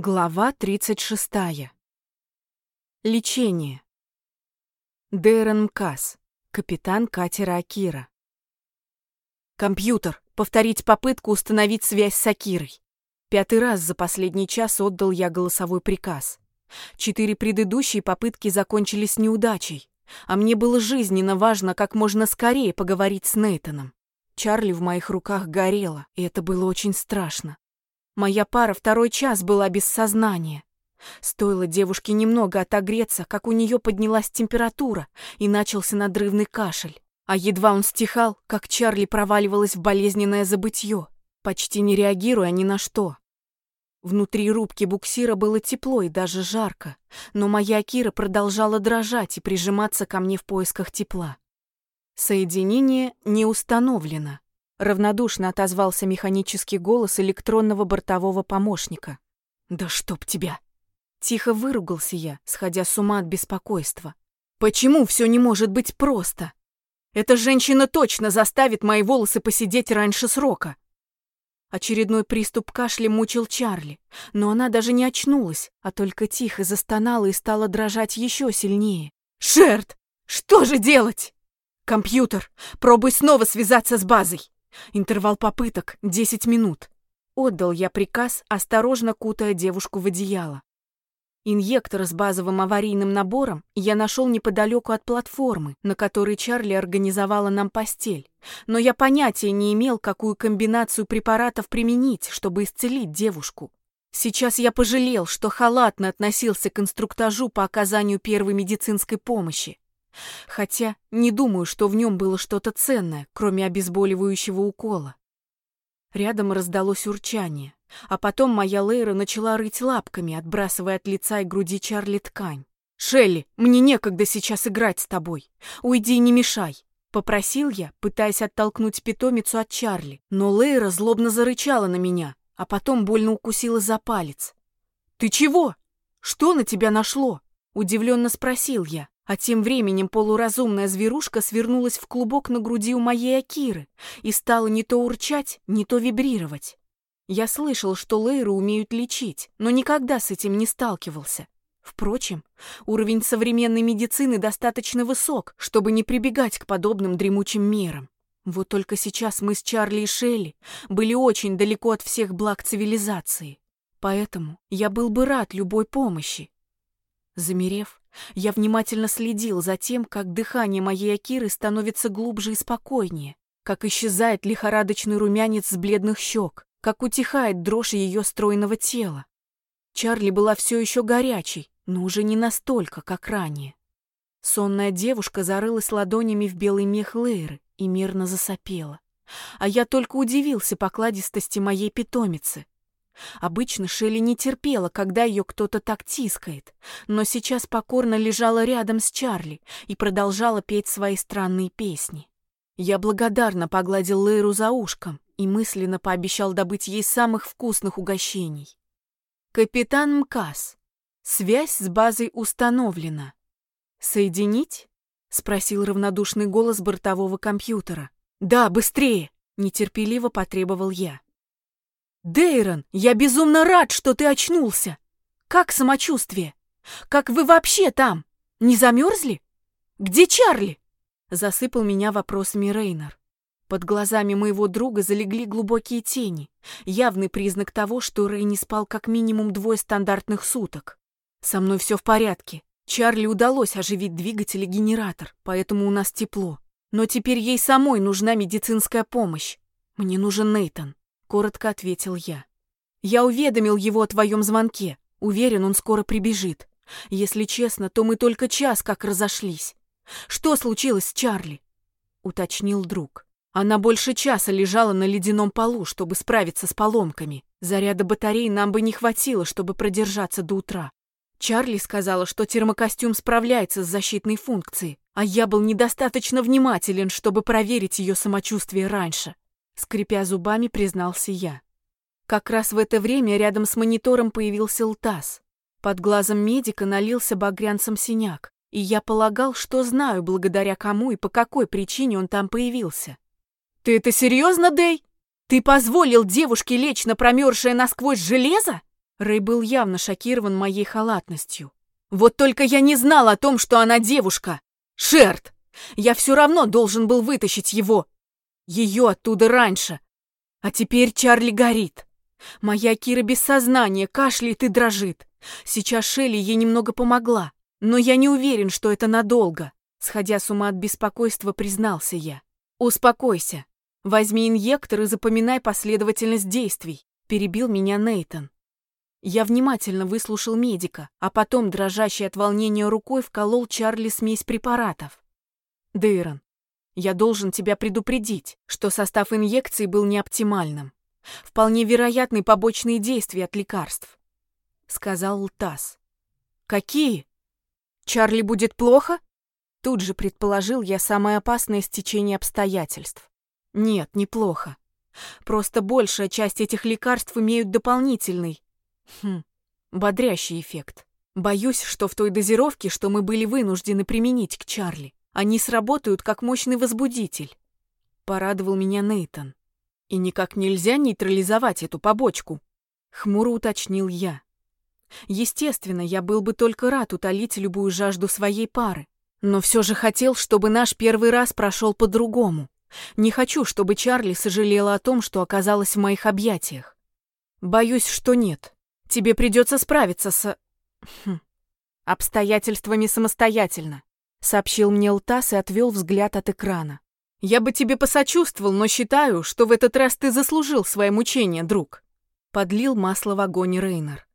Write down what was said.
Глава 36. Лечение. Дэрен Мкас, капитан катера Акира. Компьютер. Повторить попытку установить связь с Акирой. Пятый раз за последний час отдал я голосовой приказ. Четыре предыдущие попытки закончились неудачей, а мне было жизненно важно как можно скорее поговорить с Нейтаном. Чарли в моих руках горела, и это было очень страшно. Моя пара второй час была без сознания. Стоило девушке немного отогреться, как у нее поднялась температура и начался надрывный кашель. А едва он стихал, как Чарли проваливалась в болезненное забытье, почти не реагируя ни на что. Внутри рубки буксира было тепло и даже жарко, но моя Кира продолжала дрожать и прижиматься ко мне в поисках тепла. Соединение не установлено. Равнодушно отозвался механический голос электронного бортового помощника. «Да чтоб тебя!» Тихо выругался я, сходя с ума от беспокойства. «Почему все не может быть просто? Эта женщина точно заставит мои волосы посидеть раньше срока!» Очередной приступ кашля мучил Чарли, но она даже не очнулась, а только тихо застонала и стала дрожать еще сильнее. «Шерт! Что же делать?» «Компьютер! Пробуй снова связаться с базой!» Интервал попыток — десять минут. Отдал я приказ, осторожно кутая девушку в одеяло. Инъектор с базовым аварийным набором я нашел неподалеку от платформы, на которой Чарли организовала нам постель, но я понятия не имел, какую комбинацию препаратов применить, чтобы исцелить девушку. Сейчас я пожалел, что халатно относился к инструктажу по оказанию первой медицинской помощи. Хотя не думаю, что в нем было что-то ценное, кроме обезболивающего укола. Рядом раздалось урчание, а потом моя Лейра начала рыть лапками, отбрасывая от лица и груди Чарли ткань. «Шелли, мне некогда сейчас играть с тобой. Уйди и не мешай», — попросил я, пытаясь оттолкнуть питомицу от Чарли. Но Лейра злобно зарычала на меня, а потом больно укусила за палец. «Ты чего? Что на тебя нашло?» — удивленно спросил я. А тем временем полуразумная зверушка свернулась в клубок на груди у моей Акиры и стала не то урчать, не то вибрировать. Я слышал, что лейры умеют лечить, но никогда с этим не сталкивался. Впрочем, уровень современной медицины достаточно высок, чтобы не прибегать к подобным дремучим мерам. Вот только сейчас мы с Чарли и Шелли были очень далеко от всех благ цивилизации. Поэтому я был бы рад любой помощи. Замерев, я внимательно следил за тем, как дыхание моей Акиры становится глубже и спокойнее, как исчезает лихорадочный румянец с бледных щек, как утихает дрожь ее стройного тела. Чарли была все еще горячей, но уже не настолько, как ранее. Сонная девушка зарылась ладонями в белый мех Лейры и мирно засопела. А я только удивился покладистости моей питомицы. Обычно Шелли не терпела, когда ее кто-то так тискает, но сейчас покорно лежала рядом с Чарли и продолжала петь свои странные песни. Я благодарно погладил Лейру за ушком и мысленно пообещал добыть ей самых вкусных угощений. «Капитан МКАС, связь с базой установлена. Соединить?» — спросил равнодушный голос бортового компьютера. «Да, быстрее!» — нетерпеливо потребовал я. Дейрон, я безумно рад, что ты очнулся. Как самочувствие? Как вы вообще там? Не замерзли? Где Чарли? Засыпал меня вопросами Рейнер. Под глазами моего друга залегли глубокие тени, явный признак того, что Рей не спал как минимум двое стандартных суток. Со мной все в порядке. Чарли удалось оживить двигатель и генератор, поэтому у нас тепло. Но теперь ей самой нужна медицинская помощь. Мне нужен Нейтон коротко ответил я. Я уведомил его о твоем звонке. Уверен, он скоро прибежит. Если честно, то мы только час как разошлись. Что случилось с Чарли? уточнил друг. Она больше часа лежала на ледяном полу, чтобы справиться с поломками. Заряда батарей нам бы не хватило, чтобы продержаться до утра. Чарли сказала, что термокостюм справляется с защитной функцией, а я был недостаточно внимателен, чтобы проверить ее самочувствие раньше скрипя зубами, признался я. Как раз в это время рядом с монитором появился Лтас. Под глазом медика налился багрянцем синяк, и я полагал, что знаю, благодаря кому и по какой причине он там появился. «Ты это серьезно, Дэй? Ты позволил девушке лечь на промерзшее насквозь железо?» Рэй был явно шокирован моей халатностью. Вот только я не знал о том, что она девушка. Шерт! Я все равно должен был вытащить его. Ее оттуда раньше. А теперь Чарли горит. Моя Кира без сознания, кашляет и дрожит. Сейчас Шелли ей немного помогла, но я не уверен, что это надолго. Сходя с ума от беспокойства, признался я. «Успокойся. Возьми инъектор и запоминай последовательность действий», — перебил меня Нейтон. Я внимательно выслушал медика, а потом, дрожащей от волнения рукой, вколол Чарли смесь препаратов. «Дейрон, я должен тебя предупредить, что состав инъекции был неоптимальным. Вполне вероятны побочные действия от лекарств», — сказал Лтас. «Какие? Чарли будет плохо?» Тут же предположил я самое опасное стечение обстоятельств. Нет, неплохо. Просто большая часть этих лекарств имеют дополнительный, хм, бодрящий эффект. Боюсь, что в той дозировке, что мы были вынуждены применить к Чарли, они сработают как мощный возбудитель. Порадовал меня Нейтон. И никак нельзя нейтрализовать эту побочку, хмуро уточнил я. Естественно, я был бы только рад утолить любую жажду своей пары, но все же хотел, чтобы наш первый раз прошел по-другому. Не хочу, чтобы Чарли сожалела о том, что оказалась в моих объятиях. Боюсь, что нет. Тебе придется справиться с... Хм. обстоятельствами самостоятельно, сообщил мне Лтас и отвел взгляд от экрана. Я бы тебе посочувствовал, но считаю, что в этот раз ты заслужил свое мучение, друг. Подлил масло в огонь Рейнер.